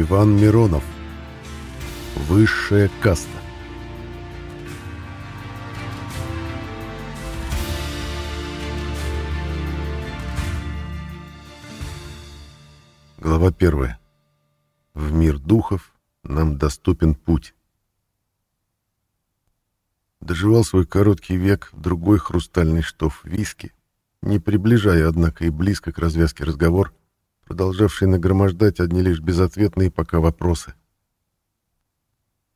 Иван Миронов. Высшая каста. Глава первая. В мир духов нам доступен путь. Доживал свой короткий век другой хрустальный штоф виски, не приближая, однако, и близко к развязке разговор, продолжавший нагромождать одни лишь безответные пока вопросы.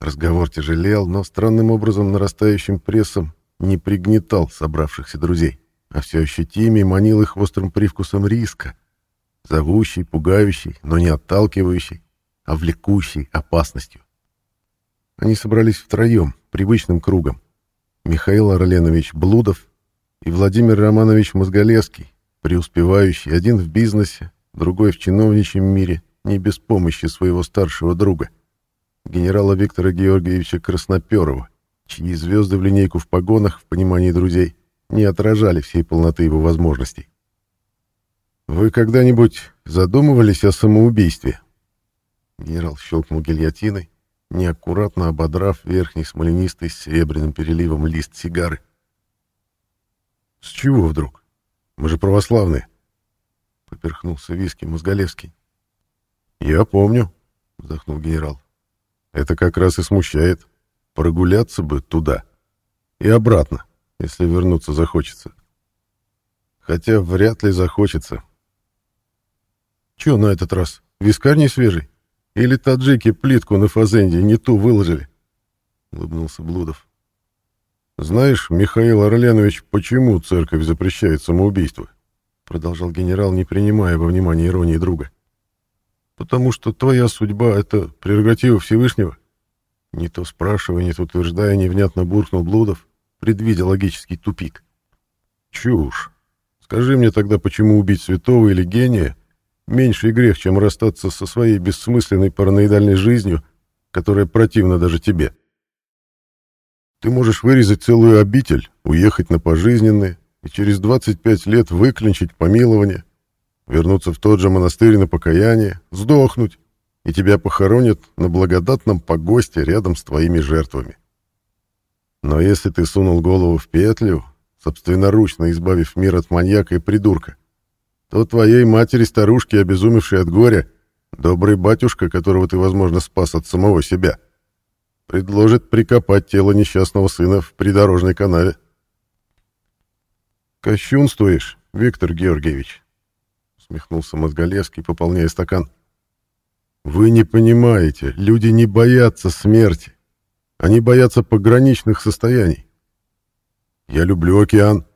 Разговор тяжелел, но странным образом нарастающим прессом не пригнетал собравшихся друзей, а все ощутимее манил их острым привкусом риска, зовущий, пугающий, но не отталкивающий, а влекущий опасностью. Они собрались втроем, привычным кругом. Михаил Орленович Блудов и Владимир Романович Мозголевский, преуспевающий, один в бизнесе, другой в чиновничьем мире, не без помощи своего старшего друга, генерала Виктора Георгиевича Красноперова, чьи звезды в линейку в погонах, в понимании друзей, не отражали всей полноты его возможностей. «Вы когда-нибудь задумывались о самоубийстве?» Генерал щелкнул гильотиной, неаккуратно ободрав верхний смоленистый с серебряным переливом лист сигары. «С чего вдруг? Мы же православные!» — поперхнулся виски Мозголевский. «Я помню», — вздохнул генерал. «Это как раз и смущает. Прогуляться бы туда и обратно, если вернуться захочется. Хотя вряд ли захочется. Чё на этот раз? Вискарь не свежий?» Или таджики плитку на фазенде не ту выложили?» — улыбнулся Блудов. «Знаешь, Михаил Орленович, почему церковь запрещает самоубийство?» — продолжал генерал, не принимая во внимание иронии друга. «Потому что твоя судьба — это прерогатива Всевышнего?» Не то спрашивая, не то утверждая, невнятно буркнул Блудов, предвидя логический тупик. «Чушь. Скажи мне тогда, почему убить святого или гения Меньший грех, чем расстаться со своей бессмысленной параноидальной жизнью, которая противна даже тебе. Ты можешь вырезать целую обитель, уехать на пожизненное и через 25 лет выклинчить помилование, вернуться в тот же монастырь на покаяние, сдохнуть, и тебя похоронят на благодатном погосте рядом с твоими жертвами. Но если ты сунул голову в петлю, собственноручно избавив мир от маньяка и придурка, то твоей матери-старушки, обезумевшей от горя, добрый батюшка, которого ты, возможно, спас от самого себя, предложит прикопать тело несчастного сына в придорожной канаве. «Кощунствуешь, Виктор Георгиевич», — усмехнулся Мозголевский, пополняя стакан. «Вы не понимаете, люди не боятся смерти. Они боятся пограничных состояний. Я люблю океан,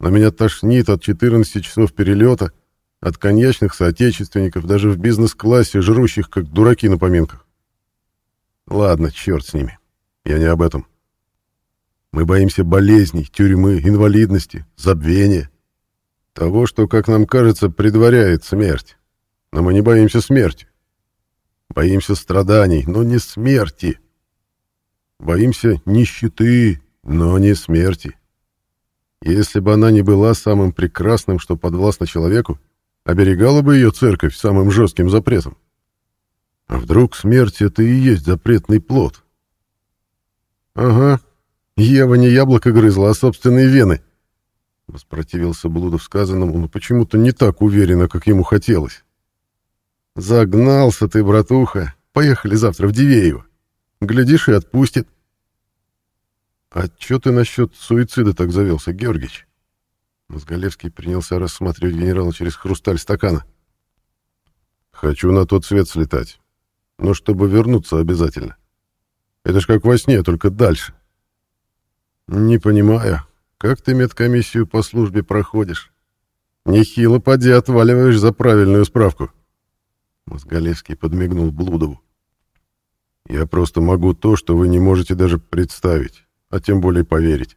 но меня тошнит от 14 часов перелета, от коньячных соотечественников, даже в бизнес-классе, жрущих, как дураки на поминках. Ладно, черт с ними. Я не об этом. Мы боимся болезней, тюрьмы, инвалидности, забвения. Того, что, как нам кажется, предваряет смерть. Но мы не боимся смерти. Боимся страданий, но не смерти. Боимся нищеты, но не смерти. Если бы она не была самым прекрасным, что подвластно человеку, оберегала бы ее церковь самым жестким запретом. А вдруг смерть — это и есть запретный плод? Ага, Ева не яблоко грызла, а собственные вены. Воспротивился Блудов сказанному, но почему-то не так уверенно, как ему хотелось. Загнался ты, братуха. Поехали завтра в Дивеево. Глядишь, и отпустит. «А чё ты насчет суицида так завелся, Георгич?» Мозголевский принялся рассматривать генерала через хрусталь стакана. «Хочу на тот свет слетать. Но чтобы вернуться обязательно. Это ж как во сне, только дальше». «Не понимаю, как ты медкомиссию по службе проходишь? Нехило поди отваливаешь за правильную справку». Мозголевский подмигнул Блудову. «Я просто могу то, что вы не можете даже представить а тем более поверить.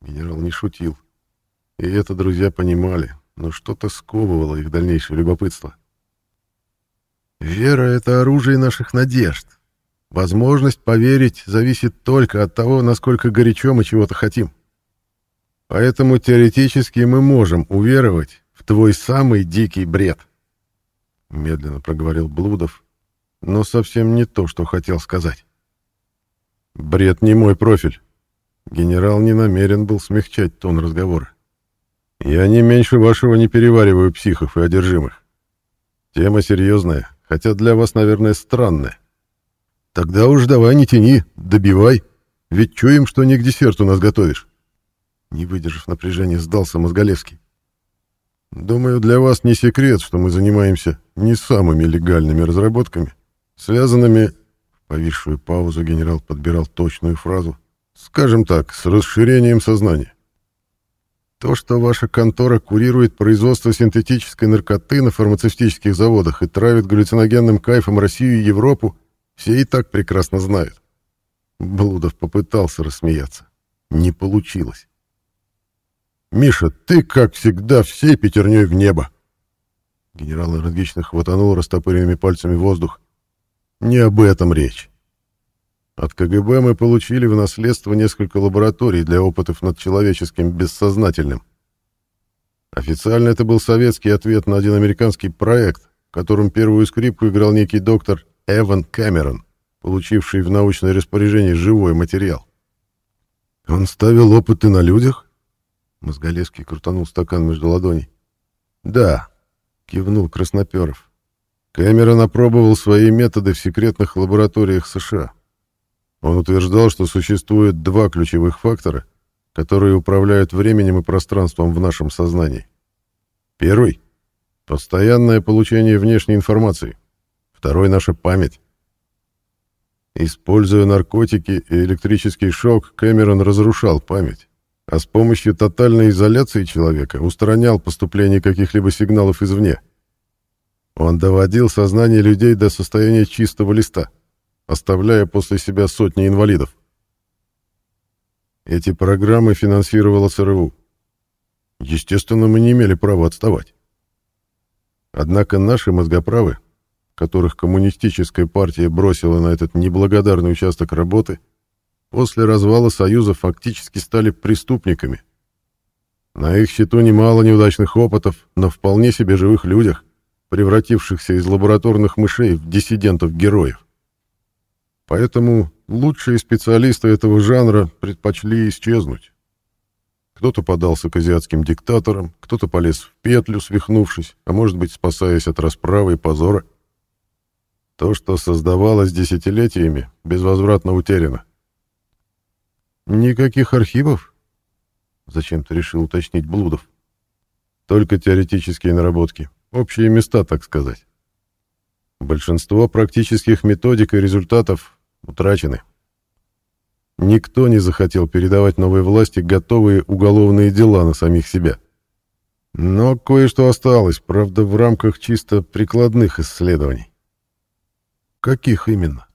Генерал не шутил. И это друзья понимали, но что-то сковывало их дальнейшее любопытство. «Вера — это оружие наших надежд. Возможность поверить зависит только от того, насколько горячо мы чего-то хотим. Поэтому теоретически мы можем уверовать в твой самый дикий бред», — медленно проговорил Блудов, но совсем не то, что хотел сказать. Бред не мой профиль. Генерал не намерен был смягчать тон разговора. Я не меньше вашего не перевариваю психов и одержимых. Тема серьезная, хотя для вас, наверное, странная. Тогда уж давай не тяни, добивай, ведь чуем, что не к десерту нас готовишь. Не выдержав напряжения, сдался Мозголевский. Думаю, для вас не секрет, что мы занимаемся не самыми легальными разработками, связанными... В повисшую паузу генерал подбирал точную фразу. Скажем так, с расширением сознания. То, что ваша контора курирует производство синтетической наркоты на фармацевтических заводах и травит галлюциногенным кайфом Россию и Европу, все и так прекрасно знают. Блудов попытался рассмеяться. Не получилось. «Миша, ты, как всегда, всей пятерней в небо!» Генерал энергично хватанул растопыренными пальцами воздух. «Не об этом речь. От КГБ мы получили в наследство несколько лабораторий для опытов над человеческим бессознательным. Официально это был советский ответ на один американский проект, в котором первую скрипку играл некий доктор Эван Кэмерон, получивший в научное распоряжение живой материал. Он ставил опыты на людях? Мозголевский крутанул стакан между ладоней. «Да», — кивнул Красноперов. Кэмерон опробовал свои методы в секретных лабораториях США. Он утверждал, что существует два ключевых фактора, которые управляют временем и пространством в нашем сознании. Первый — постоянное получение внешней информации. Второй — наша память. Используя наркотики и электрический шок, Кэмерон разрушал память а с помощью тотальной изоляции человека устранял поступление каких-либо сигналов извне. Он доводил сознание людей до состояния чистого листа, оставляя после себя сотни инвалидов. Эти программы финансировала ЦРУ. Естественно, мы не имели права отставать. Однако наши мозгоправы, которых коммунистическая партия бросила на этот неблагодарный участок работы, после развала Союза фактически стали преступниками. На их счету немало неудачных опытов на вполне себе живых людях, превратившихся из лабораторных мышей в диссидентов-героев. Поэтому лучшие специалисты этого жанра предпочли исчезнуть. Кто-то подался к азиатским диктаторам, кто-то полез в петлю, свихнувшись, а может быть, спасаясь от расправы и позора. То, что создавалось десятилетиями, безвозвратно утеряно. Никаких архивов? Зачем-то решил уточнить Блудов. Только теоретические наработки. Общие места, так сказать. Большинство практических методик и результатов утрачены. Никто не захотел передавать новой власти готовые уголовные дела на самих себя. Но кое-что осталось, правда, в рамках чисто прикладных исследований. Каких именно?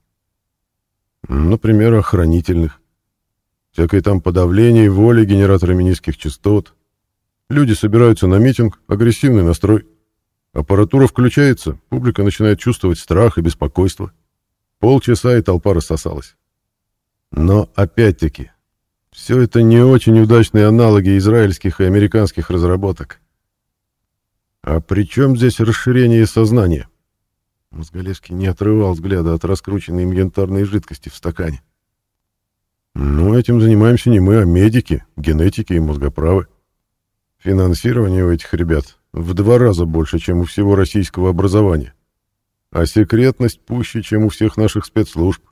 Например, охранительных. Всякое там подавление воли генераторами низких частот. Люди собираются на митинг, агрессивный настрой. Аппаратура включается, публика начинает чувствовать страх и беспокойство. Полчаса и толпа рассосалась. Но опять-таки, все это не очень удачные аналоги израильских и американских разработок. А при чем здесь расширение сознания? Мозголевский не отрывал взгляда от раскрученной им янтарной жидкости в стакане. Ну, этим занимаемся не мы, а медики, генетики и мозгоправы. Финансирование у этих ребят в два раза больше, чем у всего российского образования. А секретность пуще, чем у всех наших спецслужб.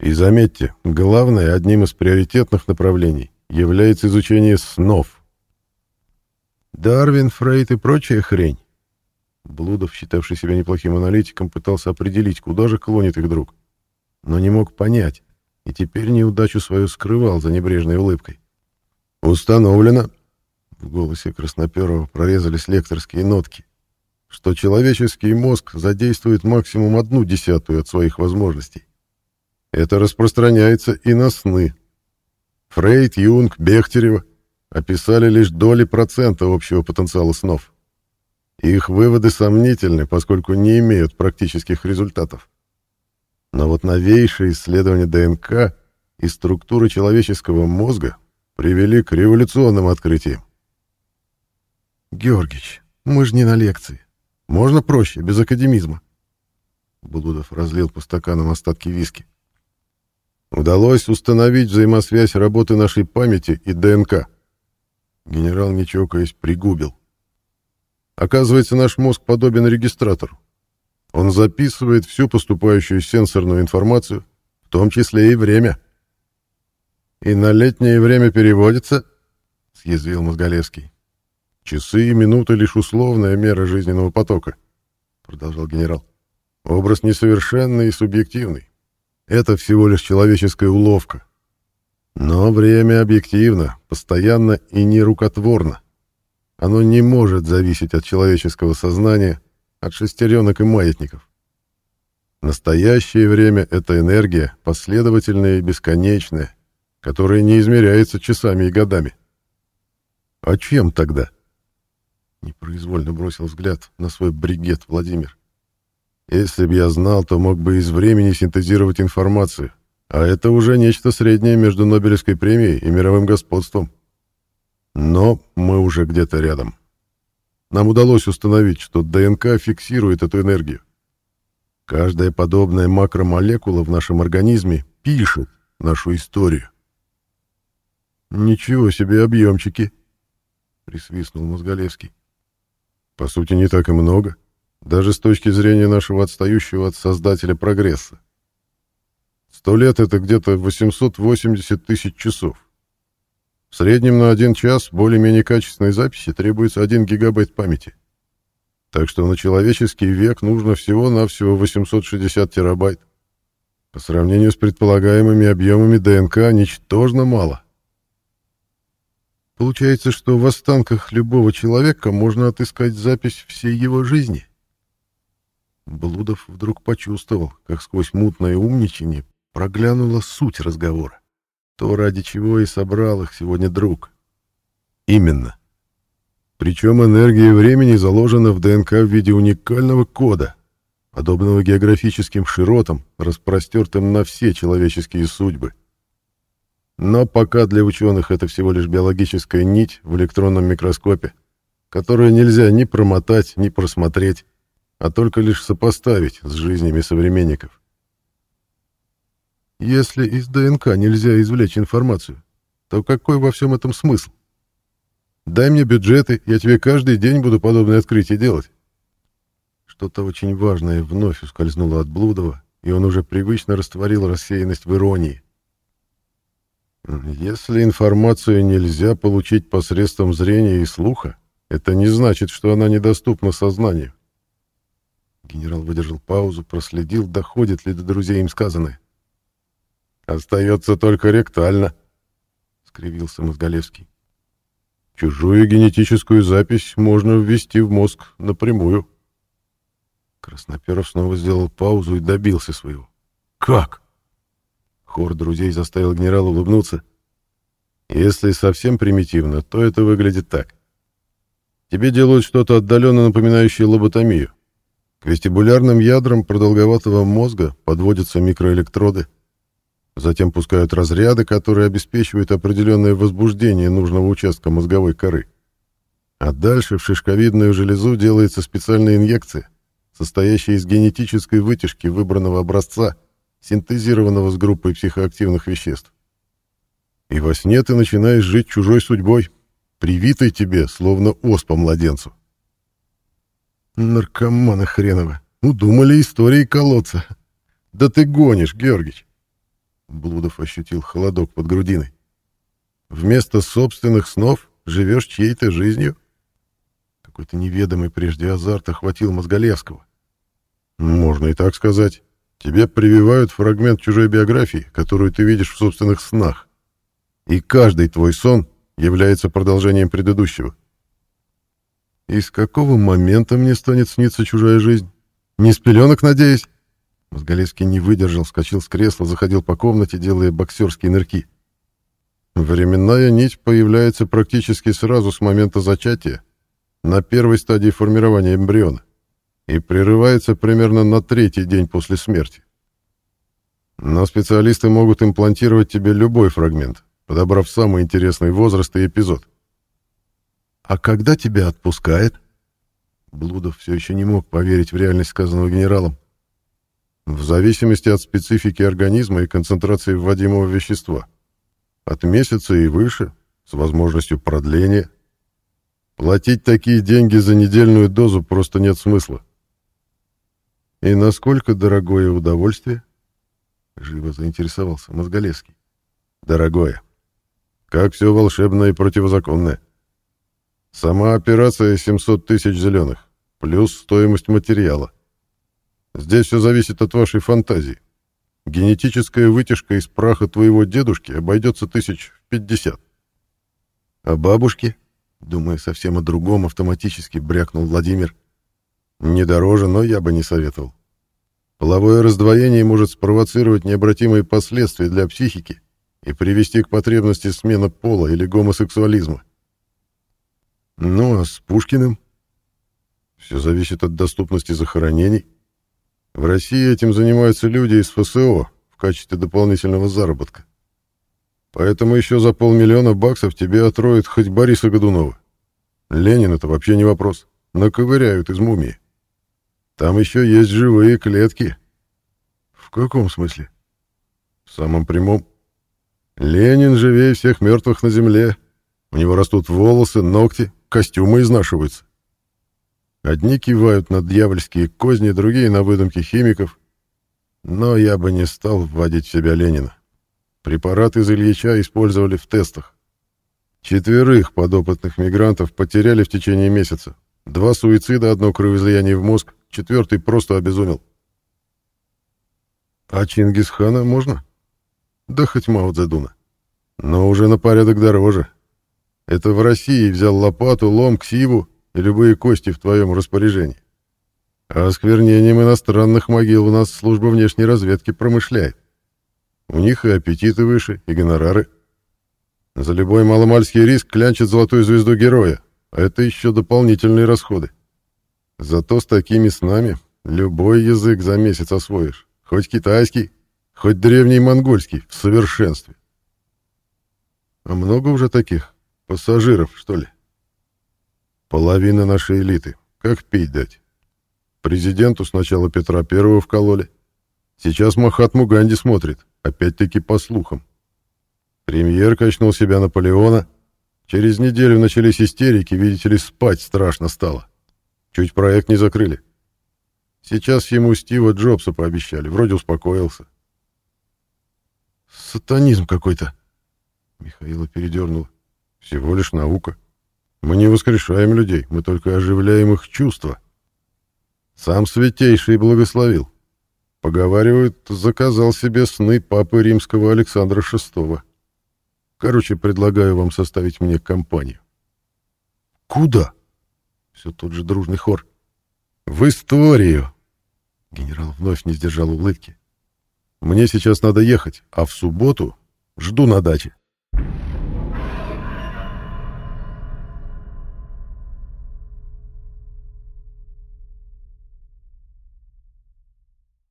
И заметьте, главное, одним из приоритетных направлений является изучение снов. Дарвин, Фрейд и прочая хрень. Блудов, считавший себя неплохим аналитиком, пытался определить, куда же клонит их друг. Но не мог понять, и теперь неудачу свою скрывал за небрежной улыбкой. «Установлено», — в голосе Красноперова прорезались лекторские нотки, что человеческий мозг задействует максимум одну десятую от своих возможностей. Это распространяется и на сны. Фрейд, Юнг, Бехтерева описали лишь доли процента общего потенциала снов. Их выводы сомнительны, поскольку не имеют практических результатов. Но вот новейшие исследования ДНК и структуры человеческого мозга привели к революционным открытиям. Георгич, мы же не на лекции. Можно проще, без академизма. Блудов разлил по стаканам остатки виски. Удалось установить взаимосвязь работы нашей памяти и ДНК. Генерал, не чокаясь, пригубил. Оказывается, наш мозг подобен регистратору. Он записывает всю поступающую сенсорную информацию, в том числе и время. «И на летнее время переводится?» — съязвил Мозголевский. «Часы и минуты — лишь условная мера жизненного потока», — продолжал генерал. «Образ несовершенный и субъективный. Это всего лишь человеческая уловка. Но время объективно, постоянно и нерукотворно. Оно не может зависеть от человеческого сознания, от шестеренок и маятников. Настоящее время — это энергия, последовательная и бесконечная, которая не измеряется часами и годами. А чем тогда? Непроизвольно бросил взгляд на свой бригет Владимир. Если б я знал, то мог бы из времени синтезировать информацию. А это уже нечто среднее между Нобелевской премией и мировым господством. Но мы уже где-то рядом. Нам удалось установить, что ДНК фиксирует эту энергию. Каждая подобная макромолекула в нашем организме пишет нашу историю. «Ничего себе объемчики!» — присвистнул Мозголевский. «По сути, не так и много даже с точки зрения нашего отстающего от создателя прогресса. Сто лет — это где-то 880 тысяч часов. В среднем на один час более-менее качественной записи требуется 1 гигабайт памяти. Так что на человеческий век нужно всего-навсего 860 терабайт. По сравнению с предполагаемыми объемами ДНК ничтожно мало. Получается, что в останках любого человека можно отыскать запись всей его жизни. Блудов вдруг почувствовал, как сквозь мутное умничание проглянула суть разговора. То, ради чего и собрал их сегодня друг. Именно. Причем энергия времени заложена в ДНК в виде уникального кода, подобного географическим широтам, распростертым на все человеческие судьбы. Но пока для ученых это всего лишь биологическая нить в электронном микроскопе, которую нельзя ни промотать, ни просмотреть, а только лишь сопоставить с жизнями современников. Если из ДНК нельзя извлечь информацию, то какой во всем этом смысл? Дай мне бюджеты, я тебе каждый день буду подобные открытия делать. Что-то очень важное вновь ускользнуло от Блудова, и он уже привычно растворил рассеянность в иронии. Если информацию нельзя получить посредством зрения и слуха, это не значит, что она недоступна сознанию. Генерал выдержал паузу, проследил, доходит ли до друзей им сказанное. «Остается только ректально», — скривился Мозголевский. «Чужую генетическую запись можно ввести в мозг напрямую». Красноперов снова сделал паузу и добился своего. «Как?» Хор друзей заставил генерала улыбнуться. «Если совсем примитивно, то это выглядит так. Тебе делают что-то отдаленно напоминающее лоботомию. К вестибулярным ядрам продолговатого мозга подводятся микроэлектроды. Затем пускают разряды, которые обеспечивают определенное возбуждение нужного участка мозговой коры. А дальше в шишковидную железу делается специальная инъекция, состоящая из генетической вытяжки выбранного образца, синтезированного с группой психоактивных веществ. И во сне ты начинаешь жить чужой судьбой, привитой тебе, словно оспа младенцу. Наркоманы хреновы. Удумали истории колодца. Да ты гонишь, Георгич. Блудов ощутил холодок под грудиной. Вместо собственных снов живешь чьей-то жизнью? Какой-то неведомый прежде азарт охватил Мозголевского. Можно и так сказать. Тебе прививают фрагмент чужой биографии, которую ты видишь в собственных снах. И каждый твой сон является продолжением предыдущего. И с какого момента мне станет сниться чужая жизнь? Не с пеленок, надеюсь?» Мозголевский не выдержал, скачал с кресла, заходил по комнате, делая боксерские нырки. Временная нить появляется практически сразу с момента зачатия, на первой стадии формирования эмбриона, и прерывается примерно на третий день после смерти. Но специалисты могут имплантировать тебе любой фрагмент, подобрав самый интересный возраст и эпизод. «А когда тебя отпускает?» Блудов все еще не мог поверить в реальность сказанного генералом. В зависимости от специфики организма и концентрации вводимого вещества. От месяца и выше, с возможностью продления. Платить такие деньги за недельную дозу просто нет смысла. И насколько дорогое удовольствие? Живо заинтересовался Мозголевский. Дорогое. Как все волшебное и противозаконное. Сама операция 700 тысяч зеленых, плюс стоимость материала. Здесь все зависит от вашей фантазии. Генетическая вытяжка из праха твоего дедушки обойдется тысяч в пятьдесят. А бабушки, думая совсем о другом, автоматически брякнул Владимир. Не дороже, но я бы не советовал. Половое раздвоение может спровоцировать необратимые последствия для психики и привести к потребности смены пола или гомосексуализма. Ну, а с Пушкиным? Все зависит от доступности захоронений. В России этим занимаются люди из ФСО в качестве дополнительного заработка. Поэтому еще за полмиллиона баксов тебе отроют хоть Бориса Годунова. Ленин — это вообще не вопрос. Наковыряют из мумии. Там еще есть живые клетки. В каком смысле? В самом прямом. Ленин живее всех мертвых на земле. У него растут волосы, ногти, костюмы изнашиваются. Одни кивают на дьявольские козни, другие на выдумки химиков. Но я бы не стал вводить в себя Ленина. Препарат из Ильича использовали в тестах. Четверых подопытных мигрантов потеряли в течение месяца. Два суицида, одно кровоизлияние в мозг, четвертый просто обезумел. А Чингисхана можно? Да хоть Мао Цзэдуна. Но уже на порядок дороже. Это в России взял лопату, лом, ксиву и любые кости в твоем распоряжении. А осквернением иностранных могил у нас служба внешней разведки промышляет. У них и аппетиты выше, и гонорары. За любой маломальский риск клянчат золотую звезду героя, а это еще дополнительные расходы. Зато с такими снами любой язык за месяц освоишь. Хоть китайский, хоть древний монгольский, в совершенстве. А много уже таких пассажиров, что ли? Половина нашей элиты. Как пить дать? Президенту сначала Петра Первого вкололи. Сейчас Махатму Ганди смотрит, опять-таки по слухам. Премьер качнул себя Наполеона. Через неделю начались истерики, видите ли, спать страшно стало. Чуть проект не закрыли. Сейчас ему Стива Джобса пообещали, вроде успокоился. «Сатанизм какой-то», — Михаила передернула. «Всего лишь наука. Мы не воскрешаем людей, мы только оживляем их чувства. Сам Святейший благословил. Поговаривают, заказал себе сны папы римского Александра VI. Короче, предлагаю вам составить мне компанию. Куда? Все тот же дружный хор. В историю. Генерал вновь не сдержал улыбки. Мне сейчас надо ехать, а в субботу жду на даче.